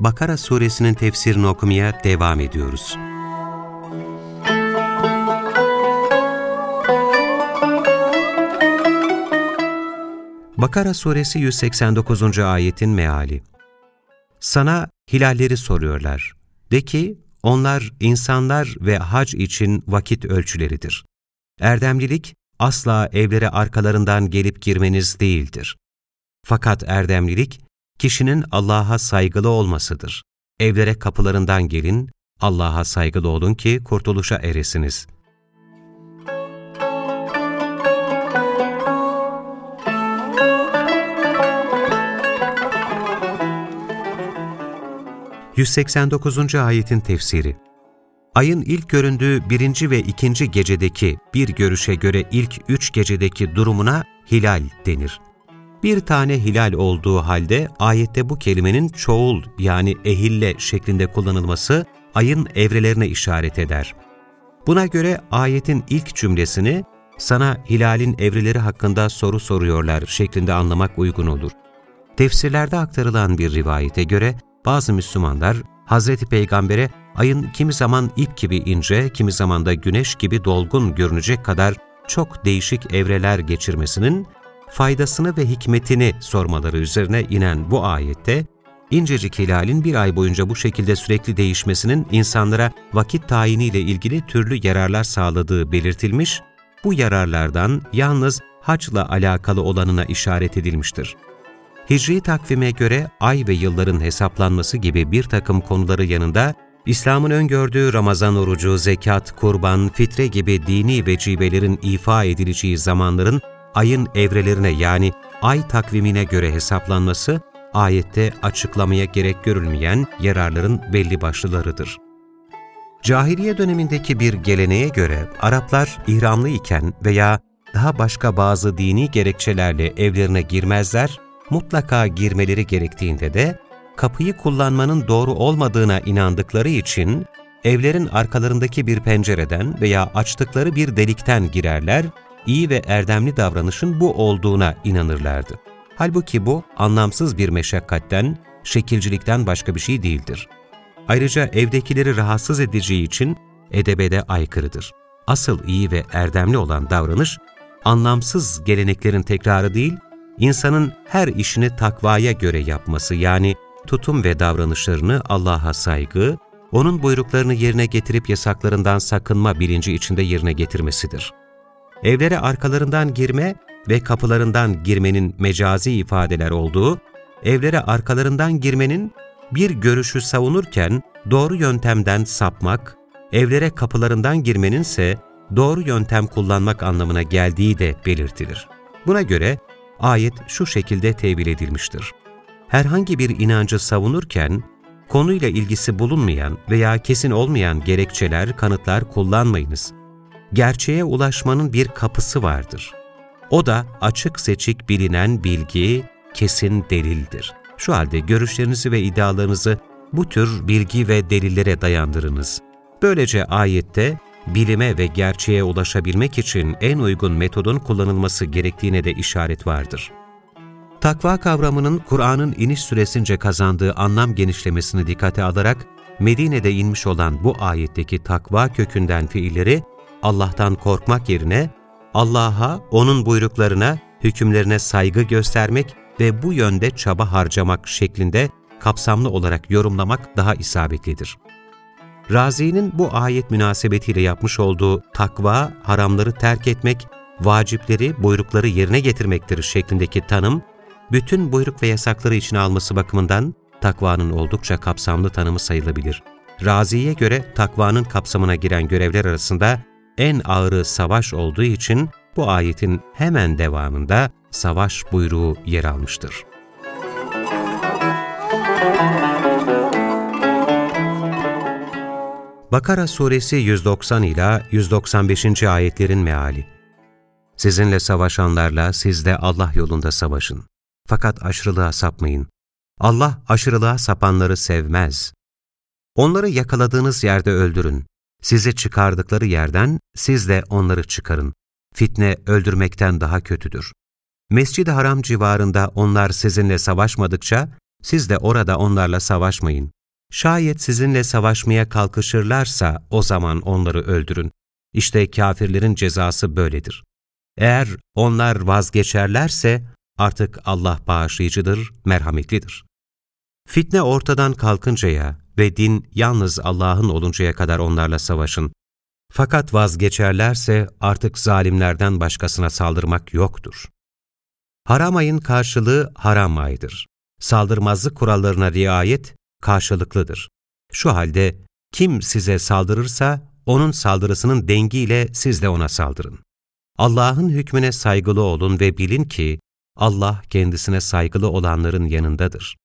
Bakara suresinin tefsirini okumaya devam ediyoruz. Bakara suresi 189. ayetin meali Sana hilalleri soruyorlar. De ki, onlar insanlar ve hac için vakit ölçüleridir. Erdemlilik, asla evlere arkalarından gelip girmeniz değildir. Fakat erdemlilik, kişinin Allah'a saygılı olmasıdır. Evlere kapılarından gelin, Allah'a saygılı olun ki kurtuluşa eresiniz. ...189. ayetin tefsiri Ayın ilk göründüğü birinci ve ikinci gecedeki bir görüşe göre ilk üç gecedeki durumuna hilal denir. Bir tane hilal olduğu halde ayette bu kelimenin çoğul yani ehille şeklinde kullanılması ayın evrelerine işaret eder. Buna göre ayetin ilk cümlesini sana hilalin evreleri hakkında soru soruyorlar şeklinde anlamak uygun olur. Tefsirlerde aktarılan bir rivayete göre bazı Müslümanlar Hazreti Peygamber'e ayın kimi zaman ip gibi ince, kimi zaman da güneş gibi dolgun görünecek kadar çok değişik evreler geçirmesinin faydasını ve hikmetini sormaları üzerine inen bu ayette, incecik hilalin bir ay boyunca bu şekilde sürekli değişmesinin insanlara vakit tayiniyle ilgili türlü yararlar sağladığı belirtilmiş, bu yararlardan yalnız hacla alakalı olanına işaret edilmiştir. Hicri takvime göre ay ve yılların hesaplanması gibi bir takım konuları yanında, İslam'ın öngördüğü Ramazan orucu, zekat, kurban, fitre gibi dini vecibelerin ifa edileceği zamanların ayın evrelerine yani ay takvimine göre hesaplanması, ayette açıklamaya gerek görülmeyen yararların belli başlılarıdır. Cahiliye dönemindeki bir geleneğe göre Araplar ihramlı iken veya daha başka bazı dini gerekçelerle evlerine girmezler, mutlaka girmeleri gerektiğinde de kapıyı kullanmanın doğru olmadığına inandıkları için evlerin arkalarındaki bir pencereden veya açtıkları bir delikten girerler iyi ve erdemli davranışın bu olduğuna inanırlardı. Halbuki bu anlamsız bir meşakkatten, şekilcilikten başka bir şey değildir. Ayrıca evdekileri rahatsız edeceği için edebede aykırıdır. Asıl iyi ve erdemli olan davranış, anlamsız geleneklerin tekrarı değil, insanın her işini takvaya göre yapması yani tutum ve davranışlarını Allah'a saygı, O'nun buyruklarını yerine getirip yasaklarından sakınma bilinci içinde yerine getirmesidir. Evlere arkalarından girme ve kapılarından girmenin mecazi ifadeler olduğu, evlere arkalarından girmenin bir görüşü savunurken doğru yöntemden sapmak, evlere kapılarından girmenin ise doğru yöntem kullanmak anlamına geldiği de belirtilir. Buna göre ayet şu şekilde tevil edilmiştir. Herhangi bir inancı savunurken, konuyla ilgisi bulunmayan veya kesin olmayan gerekçeler, kanıtlar kullanmayınız gerçeğe ulaşmanın bir kapısı vardır. O da açık seçik bilinen bilgi, kesin delildir. Şu halde görüşlerinizi ve iddialarınızı bu tür bilgi ve delillere dayandırınız. Böylece ayette bilime ve gerçeğe ulaşabilmek için en uygun metodun kullanılması gerektiğine de işaret vardır. Takva kavramının Kur'an'ın iniş süresince kazandığı anlam genişlemesini dikkate alarak Medine'de inmiş olan bu ayetteki takva kökünden fiilleri Allah'tan korkmak yerine Allah'a, O'nun buyruklarına, hükümlerine saygı göstermek ve bu yönde çaba harcamak şeklinde kapsamlı olarak yorumlamak daha isabetlidir. Razi'nin bu ayet münasebetiyle yapmış olduğu takva, haramları terk etmek, vacipleri, buyrukları yerine getirmektir şeklindeki tanım, bütün buyruk ve yasakları içine alması bakımından takvanın oldukça kapsamlı tanımı sayılabilir. Razi'ye göre takvanın kapsamına giren görevler arasında en ağırı savaş olduğu için bu ayetin hemen devamında savaş buyruğu yer almıştır. Bakara suresi 190 ila 195. ayetlerin meali. Sizinle savaşanlarla siz de Allah yolunda savaşın. Fakat aşırılığa sapmayın. Allah aşırılığa sapanları sevmez. Onları yakaladığınız yerde öldürün. Sizi çıkardıkları yerden siz de onları çıkarın. Fitne öldürmekten daha kötüdür. Mescid-i Haram civarında onlar sizinle savaşmadıkça, siz de orada onlarla savaşmayın. Şayet sizinle savaşmaya kalkışırlarsa o zaman onları öldürün. İşte kafirlerin cezası böyledir. Eğer onlar vazgeçerlerse artık Allah bağışlayıcıdır, merhametlidir. Fitne ortadan kalkıncaya ve din yalnız Allah'ın oluncaya kadar onlarla savaşın. Fakat vazgeçerlerse artık zalimlerden başkasına saldırmak yoktur. Haram ayın karşılığı haram aydır. Saldırmazlık kurallarına riayet karşılıklıdır. Şu halde kim size saldırırsa onun saldırısının dengiyle siz de ona saldırın. Allah'ın hükmüne saygılı olun ve bilin ki Allah kendisine saygılı olanların yanındadır.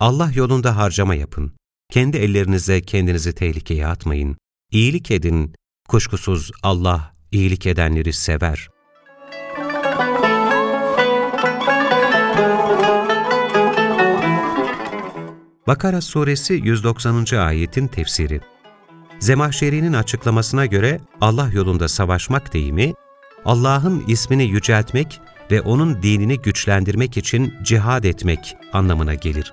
Allah yolunda harcama yapın. Kendi ellerinizle kendinizi tehlikeye atmayın. İyilik edin. Kuşkusuz Allah iyilik edenleri sever. Bakara suresi 190. ayetin tefsiri Zemahşeri'nin açıklamasına göre Allah yolunda savaşmak deyimi, Allah'ın ismini yüceltmek ve O'nun dinini güçlendirmek için cihad etmek anlamına gelir.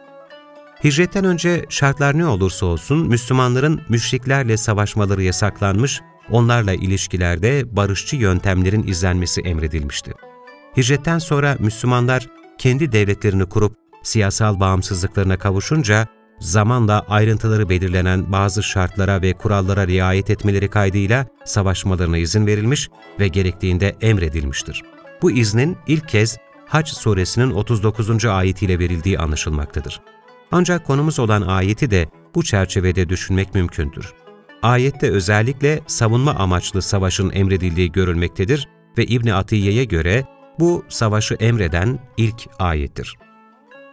Hicretten önce şartlar ne olursa olsun Müslümanların müşriklerle savaşmaları yasaklanmış, onlarla ilişkilerde barışçı yöntemlerin izlenmesi emredilmişti. Hicretten sonra Müslümanlar kendi devletlerini kurup siyasal bağımsızlıklarına kavuşunca zamanla ayrıntıları belirlenen bazı şartlara ve kurallara riayet etmeleri kaydıyla savaşmalarına izin verilmiş ve gerektiğinde emredilmiştir. Bu iznin ilk kez Hac suresinin 39. ayetiyle verildiği anlaşılmaktadır. Ancak konumuz olan ayeti de bu çerçevede düşünmek mümkündür. Ayette özellikle savunma amaçlı savaşın emredildiği görülmektedir ve İbni Atiye'ye göre bu savaşı emreden ilk ayettir.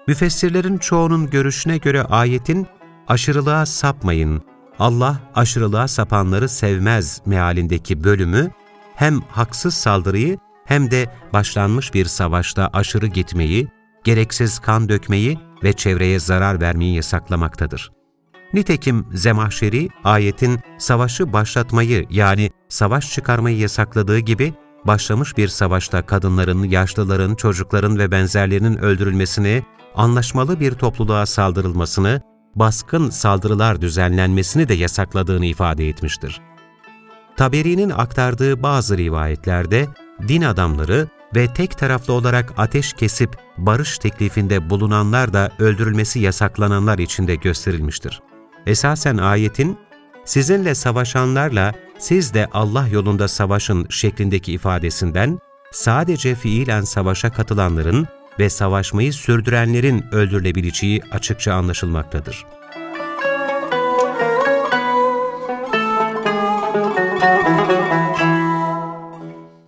Müfessirlerin çoğunun görüşüne göre ayetin aşırılığa sapmayın, Allah aşırılığa sapanları sevmez mealindeki bölümü hem haksız saldırıyı hem de başlanmış bir savaşta aşırı gitmeyi, gereksiz kan dökmeyi ve çevreye zarar vermeyi yasaklamaktadır. Nitekim Zemahşeri, ayetin savaşı başlatmayı yani savaş çıkarmayı yasakladığı gibi, başlamış bir savaşta kadınların, yaşlıların, çocukların ve benzerlerinin öldürülmesini, anlaşmalı bir topluluğa saldırılmasını, baskın saldırılar düzenlenmesini de yasakladığını ifade etmiştir. Taberi'nin aktardığı bazı rivayetlerde, din adamları ve tek taraflı olarak ateş kesip barış teklifinde bulunanlar da öldürülmesi yasaklananlar içinde gösterilmiştir. Esasen ayetin, sizinle savaşanlarla siz de Allah yolunda savaşın şeklindeki ifadesinden, sadece fiilen savaşa katılanların ve savaşmayı sürdürenlerin öldürülebileceği açıkça anlaşılmaktadır.